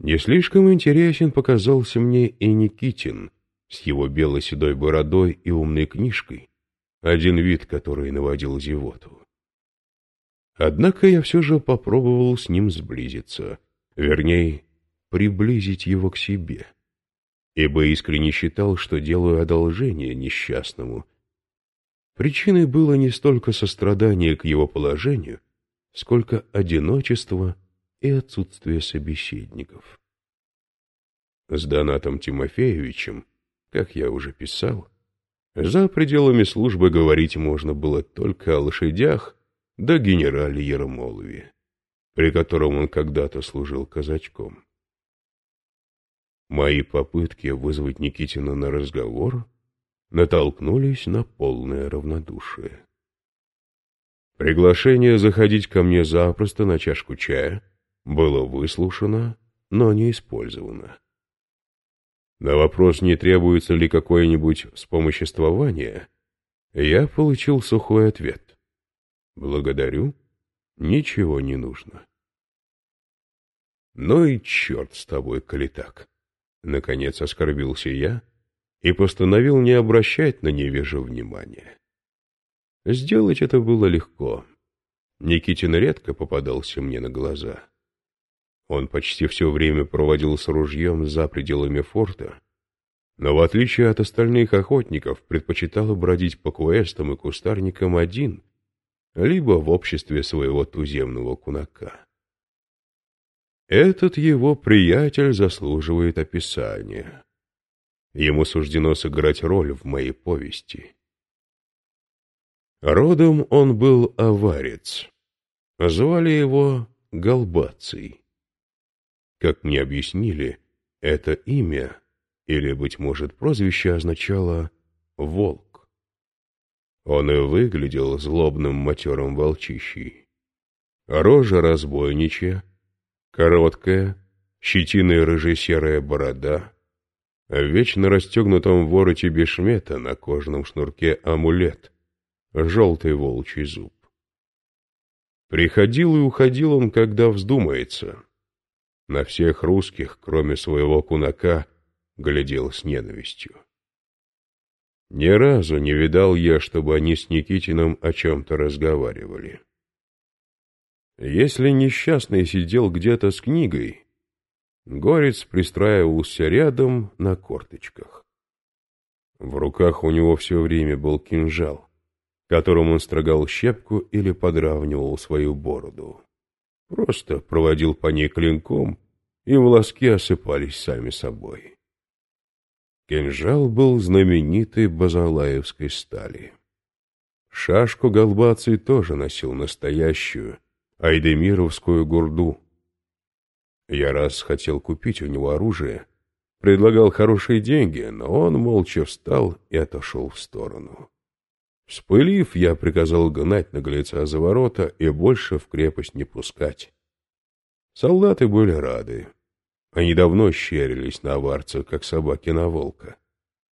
Не слишком интересен показался мне и Никитин с его бело-седой бородой и умной книжкой, один вид который наводил зевоту. Однако я все же попробовал с ним сблизиться, вернее, приблизить его к себе, ибо искренне считал, что делаю одолжение несчастному. Причиной было не столько сострадание к его положению, сколько одиночество и отсутствие собеседников. С Донатом Тимофеевичем, как я уже писал, за пределами службы говорить можно было только о лошадях да генерале Ермолове, при котором он когда-то служил казачком. Мои попытки вызвать Никитина на разговор натолкнулись на полное равнодушие. Приглашение заходить ко мне запросто на чашку чая было выслушано, но не использовано. На вопрос, не требуется ли какое-нибудь вспомоществование, я получил сухой ответ. Благодарю, ничего не нужно. Ну и черт с тобой, коли так. Наконец оскорбился я и постановил не обращать на невежу внимания. Сделать это было легко. Никитин редко попадался мне на глаза. Он почти все время проводил с ружьем за пределами форта, но в отличие от остальных охотников предпочитал бродить по квестам и кустарникам один, либо в обществе своего туземного кунака. Этот его приятель заслуживает описания. Ему суждено сыграть роль в моей повести. Родом он был аварец. Звали его Голбаций. Как мне объяснили, это имя, или, быть может, прозвище означало «волк». Он и выглядел злобным матерым волчищей. Рожа разбойничья, короткая, щетиной рыжей-серая борода, а в вечно расстегнутом вороте бешмета на кожаном шнурке амулет, желтый волчий зуб. Приходил и уходил он, когда вздумается. На всех русских, кроме своего кунака, глядел с ненавистью. Ни разу не видал я, чтобы они с Никитиным о чем-то разговаривали. Если несчастный сидел где-то с книгой, Горец пристраивался рядом на корточках. В руках у него все время был кинжал, которым он строгал щепку или подравнивал свою бороду. Просто проводил по ней клинком, и волоски осыпались сами собой. Кинжал был знаменитой базалаевской стали. Шашку Голбаций тоже носил настоящую, айдемировскую гурду. Я раз хотел купить у него оружие, предлагал хорошие деньги, но он молча встал и отошел в сторону. Вспылив, я приказал гнать наглеца за ворота и больше в крепость не пускать. Солдаты были рады. Они давно щерились на аварца, как собаки на волка,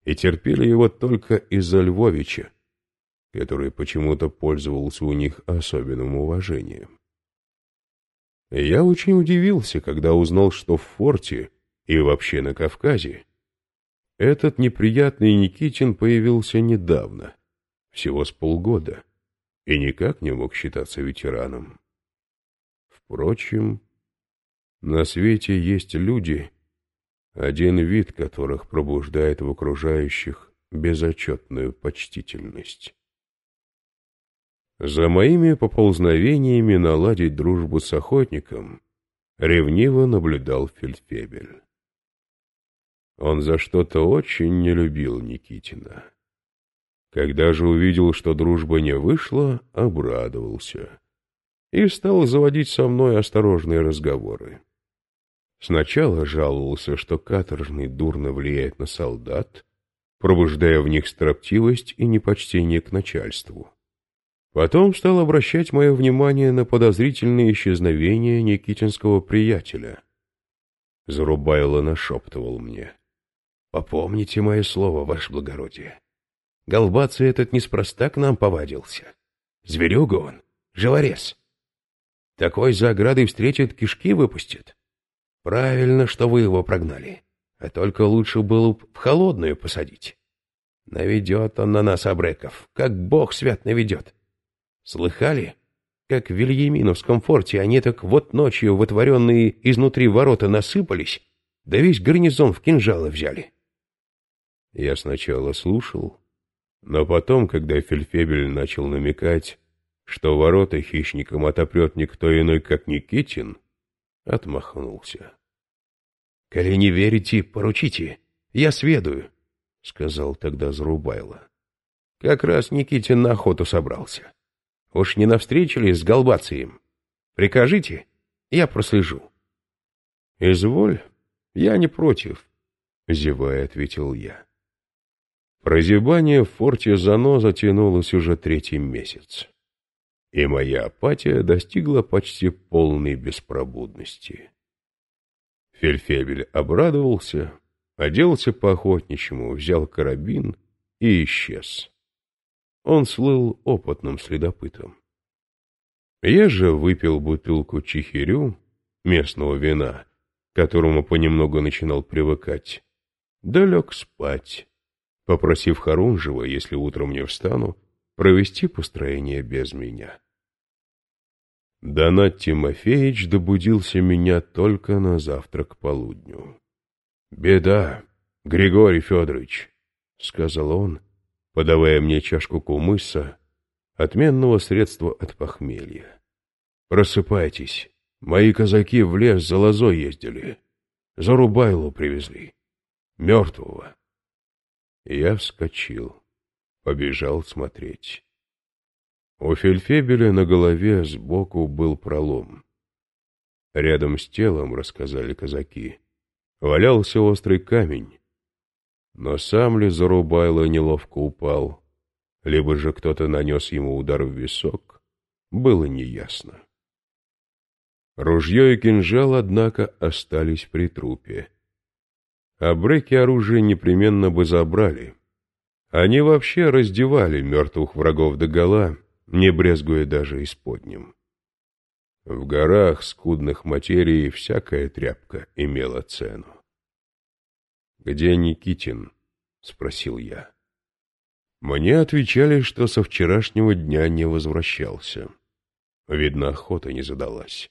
и терпели его только из-за Львовича, который почему-то пользовался у них особенным уважением. Я очень удивился, когда узнал, что в форте и вообще на Кавказе этот неприятный Никитин появился недавно, всего с полгода, и никак не мог считаться ветераном. Впрочем, на свете есть люди, один вид которых пробуждает в окружающих безотчетную почтительность. За моими поползновениями наладить дружбу с охотником ревниво наблюдал Фельдфебель. Он за что-то очень не любил Никитина. Когда же увидел, что дружба не вышла, обрадовался и стал заводить со мной осторожные разговоры. Сначала жаловался, что каторжный дурно влияет на солдат, пробуждая в них строптивость и непочтение к начальству. Потом стал обращать мое внимание на подозрительное исчезновение никитинского приятеля. Зарубайло нашептывал мне. — Попомните мое слово, ваше благородие. Голбаций этот неспроста к нам повадился. Зверюга он, живорез. Такой за оградой встретит, кишки выпустит. Правильно, что вы его прогнали. А только лучше было в холодную посадить. Наведет он на нас обреков, как бог свят наведет. Слыхали? Как в Вильяминовском форте они так вот ночью вытворенные изнутри ворота насыпались, да весь гарнизон в кинжалы взяли. Я сначала слушал, но потом, когда Фельфебель начал намекать, что ворота хищникам отопрет никто иной, как Никитин, отмахнулся. — Коли не верите, поручите, я сведаю, — сказал тогда Зарубайло. Как раз Никитин на охоту собрался. Уж не навстречу ли с Голбацием? Прикажите, я прослежу. — Изволь, я не против, — зевая ответил я. Прозябание в форте Зано затянулось уже третий месяц, и моя апатия достигла почти полной беспробудности. Фельфебель обрадовался, оделся по-охотничьему, взял карабин и исчез. Он слыл опытным следопытом. Я же выпил бутылку чихирю, местного вина, к которому понемногу начинал привыкать, да лег спать попросив Харунжева, если утром не встану, провести построение без меня. Донат Тимофеевич добудился меня только на завтрак полудню. — Беда, Григорий Федорович, — сказал он, подавая мне чашку кумыса, отменного средства от похмелья. — Просыпайтесь, мои казаки в лес за лозой ездили, за Рубайлу привезли, мертвого. Я вскочил, побежал смотреть. У фельфебеля на голове сбоку был пролом. Рядом с телом, рассказали казаки, валялся острый камень. Но сам ли Зарубайло неловко упал, либо же кто-то нанес ему удар в висок, было неясно. Ружье и кинжал, однако, остались при трупе а бреки оружие непременно бы забрали. Они вообще раздевали мертвых врагов догола, не брезгуя даже исподним. В горах скудных материй всякая тряпка имела цену. «Где Никитин?» — спросил я. Мне отвечали, что со вчерашнего дня не возвращался. Видно, охота не задалась.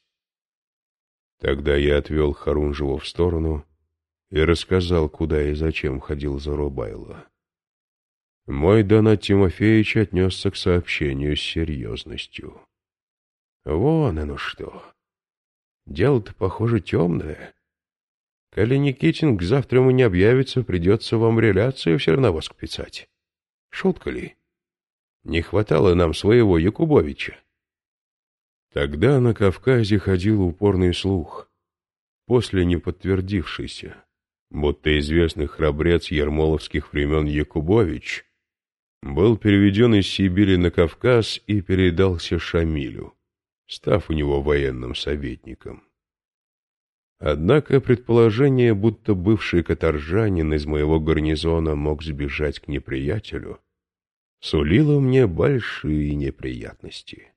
Тогда я отвел Харунжева в сторону и рассказал, куда и зачем ходил Зарубайло. Мой Донат Тимофеевич отнесся к сообщению с серьезностью. Вон оно что. Дело-то, похоже, темное. Коли Никитин к завтраму не объявится, придется вам реляцию в Серновоск писать. Шутка ли? Не хватало нам своего Якубовича. Тогда на Кавказе ходил упорный слух, после не подтвердившийся будто известный храбрец ермоловских времен Якубович был переведен из Сибири на Кавказ и передался Шамилю, став у него военным советником. Однако предположение, будто бывший каторжанин из моего гарнизона мог сбежать к неприятелю, сулило мне большие неприятности.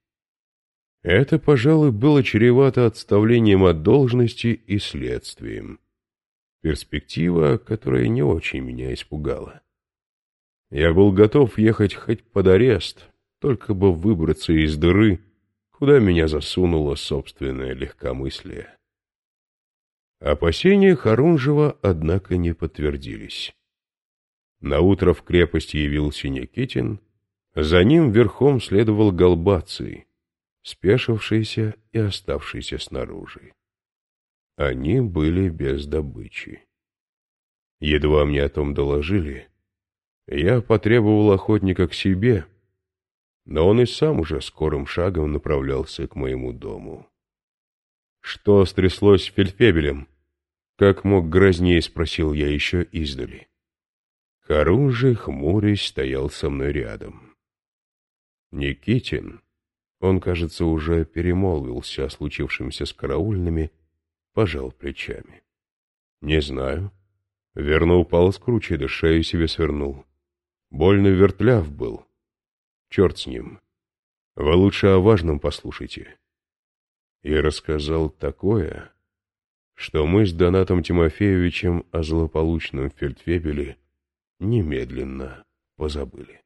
Это, пожалуй, было чревато отставлением от должности и следствием. Перспектива, которая не очень меня испугала. Я был готов ехать хоть под арест, только бы выбраться из дыры, куда меня засунуло собственное легкомыслие. Опасения Харунжева, однако, не подтвердились. Наутро в крепость явился Никитин, за ним верхом следовал Голбаций, спешившийся и оставшийся снаружи. Они были без добычи. Едва мне о том доложили, я потребовал охотника к себе, но он и сам уже скорым шагом направлялся к моему дому. Что стряслось с фельдфебелем? Как мог грознее, спросил я еще издали. Харун же, хмурясь, стоял со мной рядом. Никитин, он, кажется, уже перемолвился о случившемся с караульными, пожал плечами. Не знаю. Верно упал с кручи, да шею себе свернул. Больно вертляв был. Черт с ним. Вы лучше о важном послушайте. И рассказал такое, что мы с Донатом Тимофеевичем о злополучном фельдфебеле немедленно позабыли.